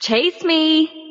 Chase me!